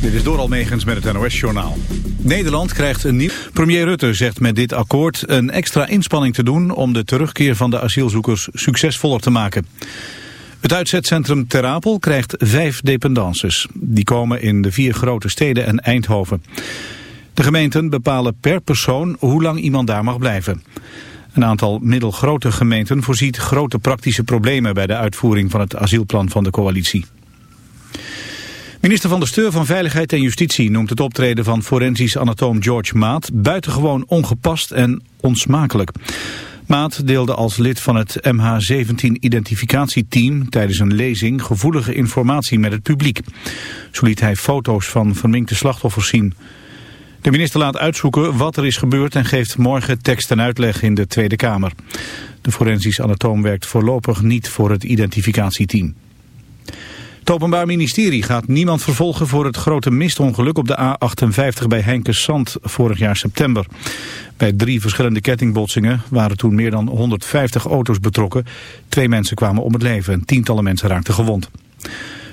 Dit is door Almegens met het NOS-journaal. Nederland krijgt een nieuw... Premier Rutte zegt met dit akkoord een extra inspanning te doen... om de terugkeer van de asielzoekers succesvoller te maken. Het uitzetcentrum Ter Apel krijgt vijf dependances. Die komen in de vier grote steden en Eindhoven. De gemeenten bepalen per persoon hoe lang iemand daar mag blijven. Een aantal middelgrote gemeenten voorziet grote praktische problemen... bij de uitvoering van het asielplan van de coalitie. Minister van de Steur van Veiligheid en Justitie noemt het optreden van forensisch anatoom George Maat buitengewoon ongepast en onsmakelijk. Maat deelde als lid van het MH17-identificatieteam tijdens een lezing gevoelige informatie met het publiek. Zo liet hij foto's van verminkte slachtoffers zien. De minister laat uitzoeken wat er is gebeurd en geeft morgen tekst en uitleg in de Tweede Kamer. De forensisch anatoom werkt voorlopig niet voor het identificatieteam. Het Openbaar Ministerie gaat niemand vervolgen voor het grote mistongeluk op de A58 bij Henkensand vorig jaar september. Bij drie verschillende kettingbotsingen waren toen meer dan 150 auto's betrokken. Twee mensen kwamen om het leven en tientallen mensen raakten gewond.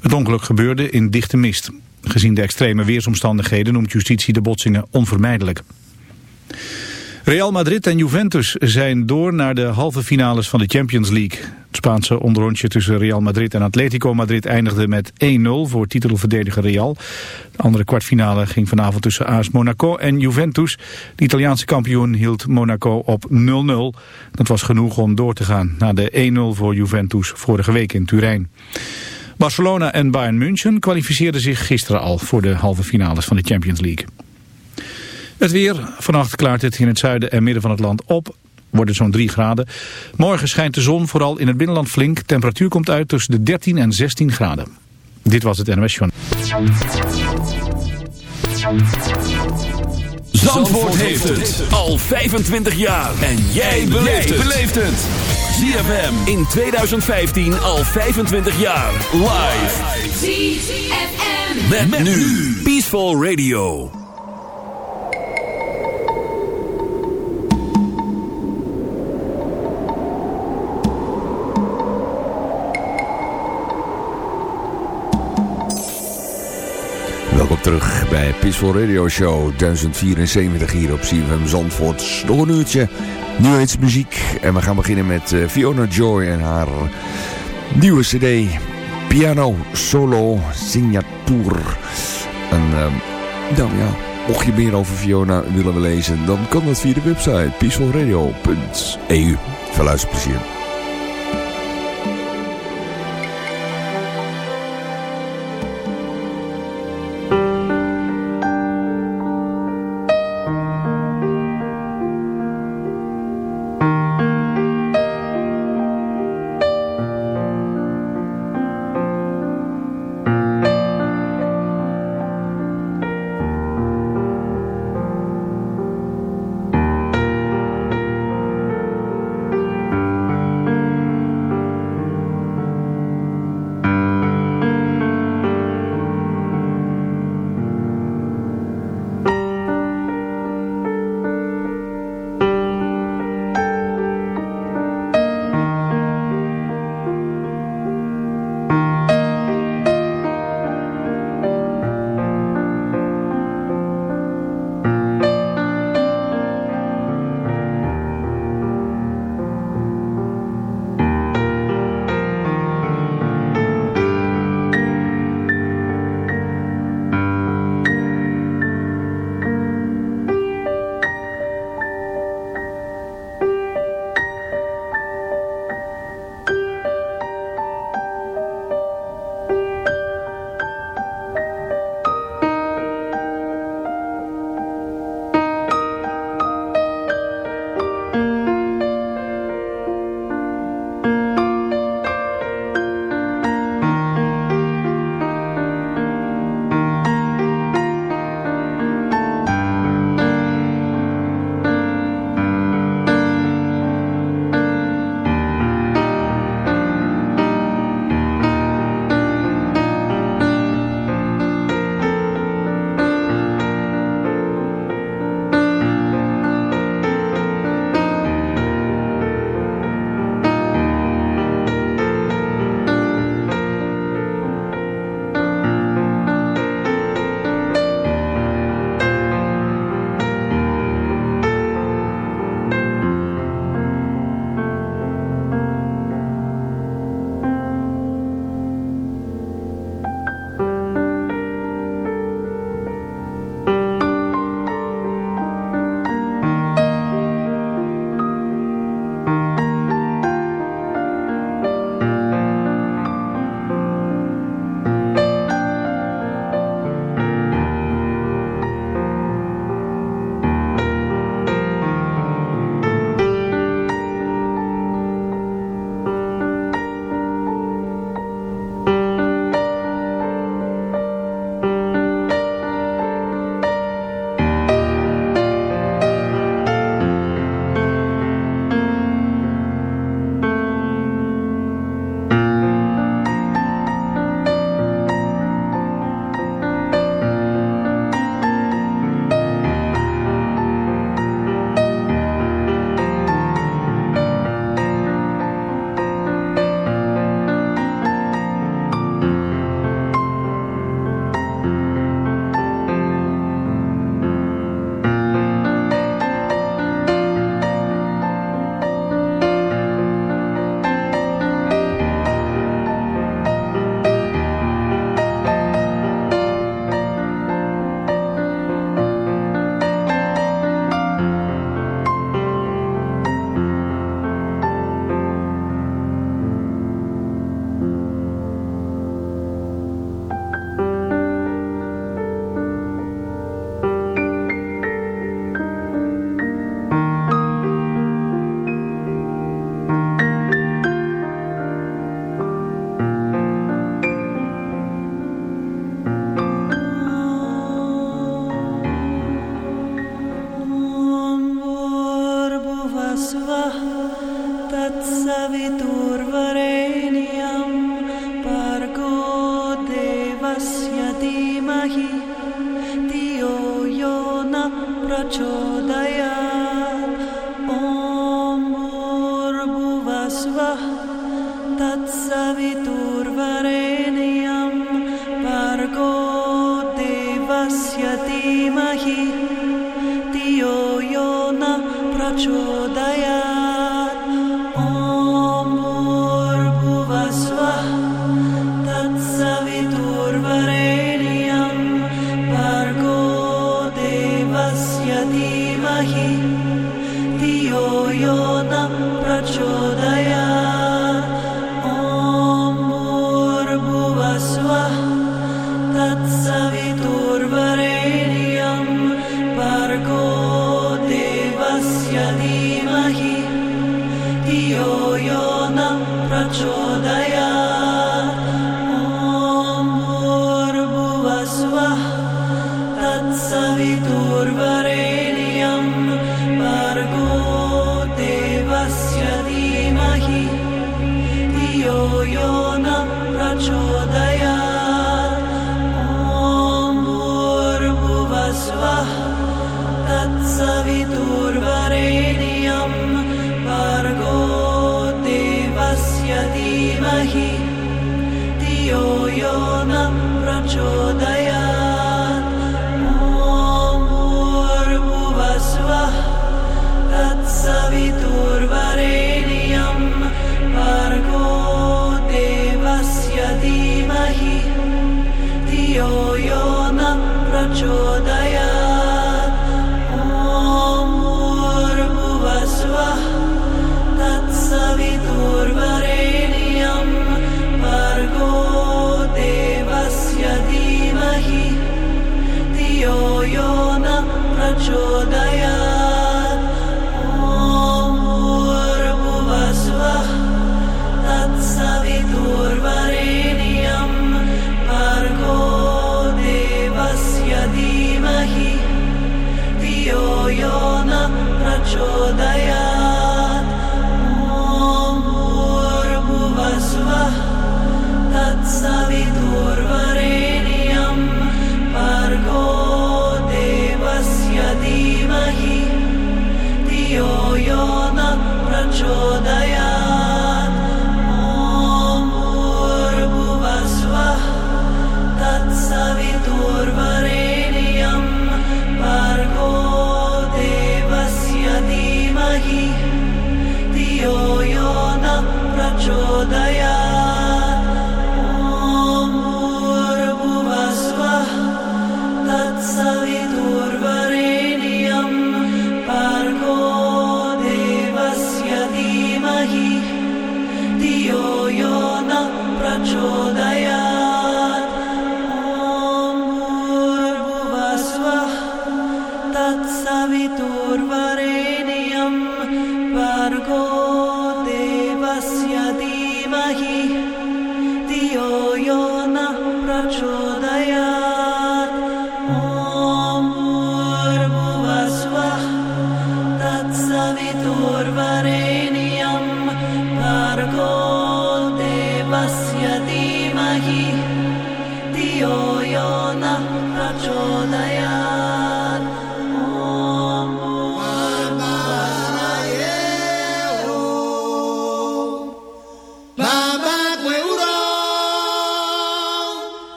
Het ongeluk gebeurde in dichte mist. Gezien de extreme weersomstandigheden noemt justitie de botsingen onvermijdelijk. Real Madrid en Juventus zijn door naar de halve finales van de Champions League. Het Spaanse onderrondje tussen Real Madrid en Atletico Madrid eindigde met 1-0 voor titelverdediger Real. De andere kwartfinale ging vanavond tussen AS Monaco en Juventus. De Italiaanse kampioen hield Monaco op 0-0. Dat was genoeg om door te gaan na de 1-0 voor Juventus vorige week in Turijn. Barcelona en Bayern München kwalificeerden zich gisteren al voor de halve finales van de Champions League. Het weer. Vannacht klaart het in het zuiden en midden van het land op. Wordt het zo'n 3 graden. Morgen schijnt de zon vooral in het binnenland flink. Temperatuur komt uit tussen de 13 en 16 graden. Dit was het NOS Journal. Zandvoort heeft het al 25 jaar. En jij beleeft het. ZFM in 2015 al 25 jaar. Live. ZFM. Met, nu. Peaceful Radio. Terug bij Peaceful Radio Show 1074 hier op CFM Zandvoort. Nog een uurtje muziek En we gaan beginnen met eh, Fiona Joy en haar nieuwe cd Piano Solo Signature. En dan ja, mocht je meer over Fiona willen lezen, dan kan dat via de website peacefulradio.eu. Veel luisterplezier. को देवस्य धीमहि तियो न प्रचोदय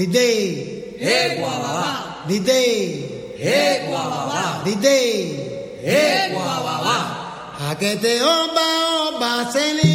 Didei. Regualala. Didei. Regualala. Didei. Regualala. Aquete oba oba seni.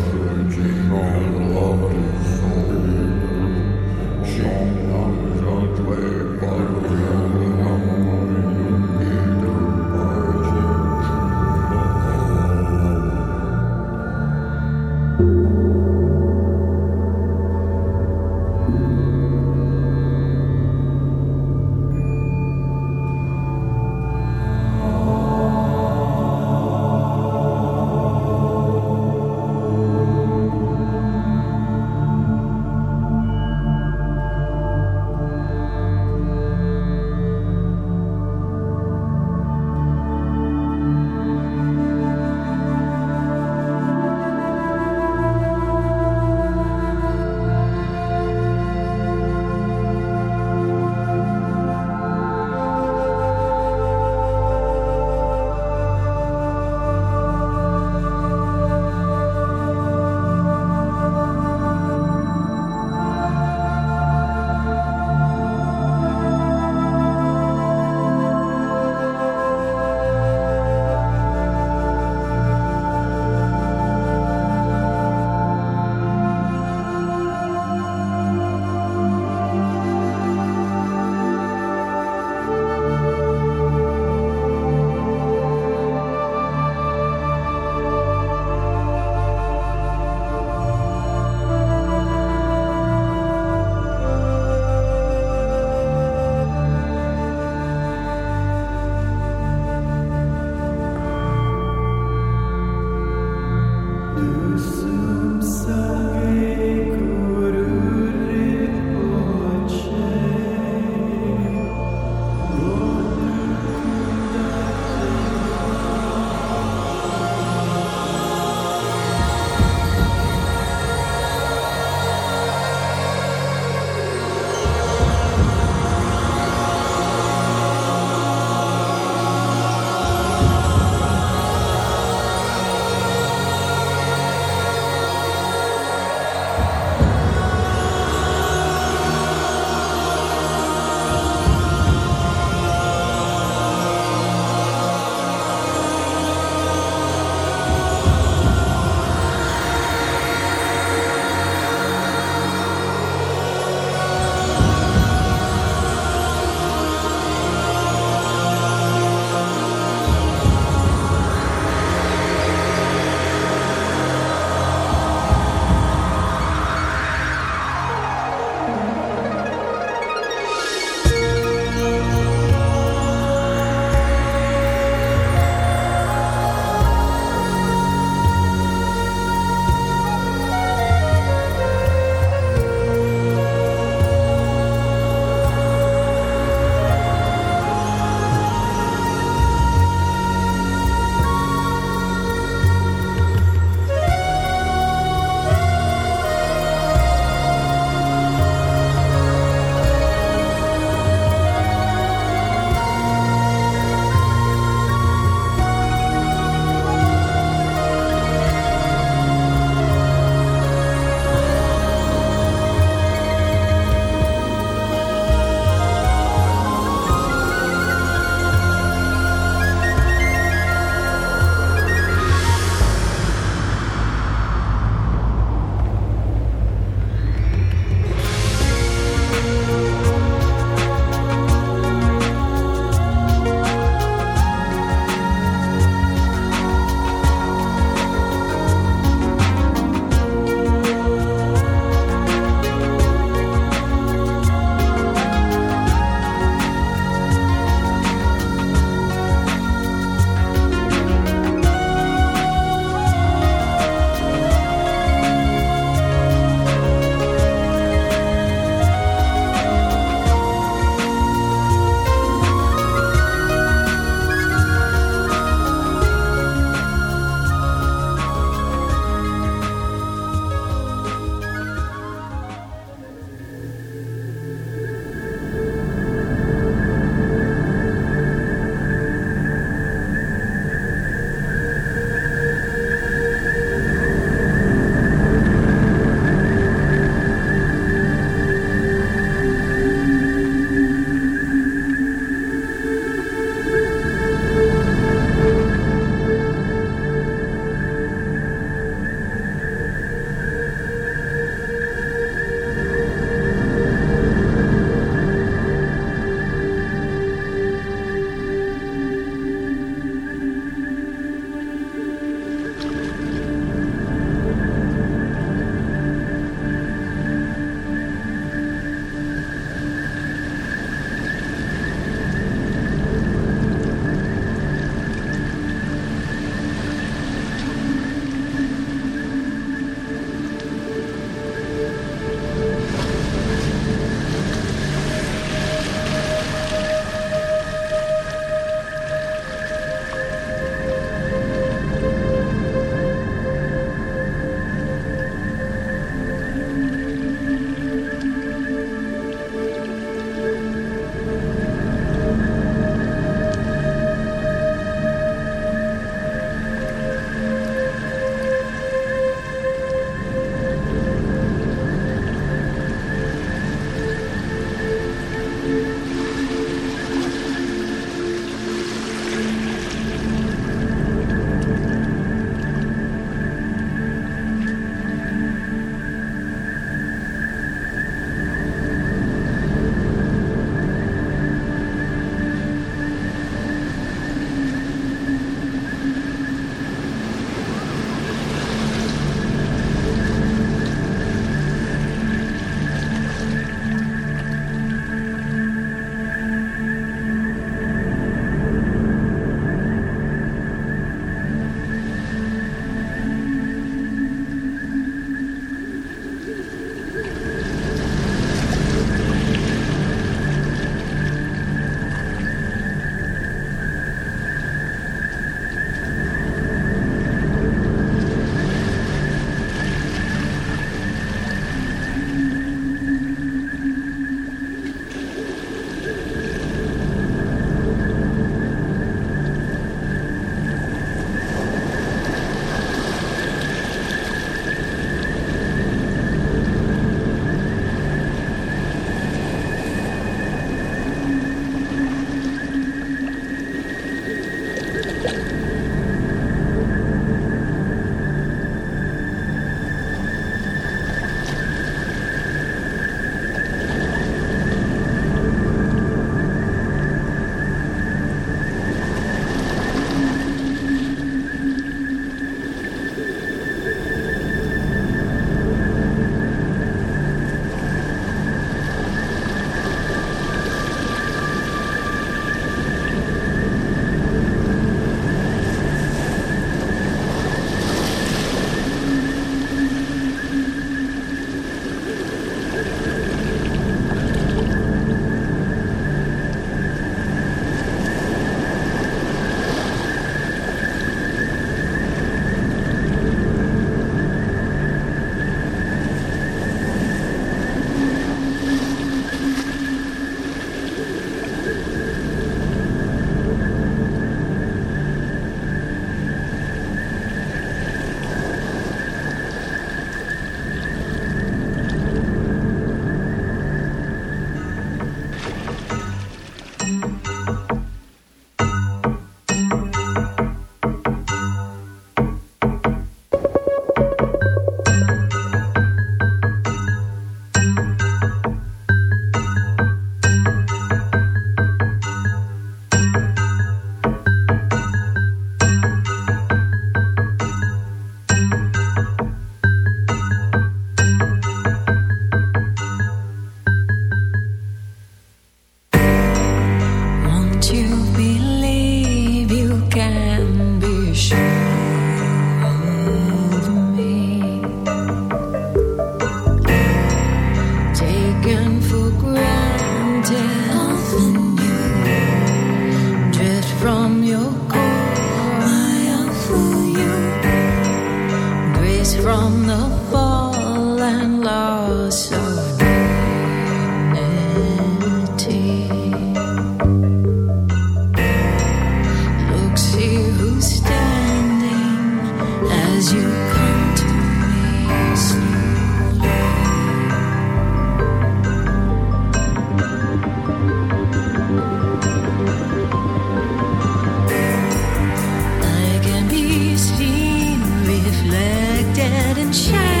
Shine.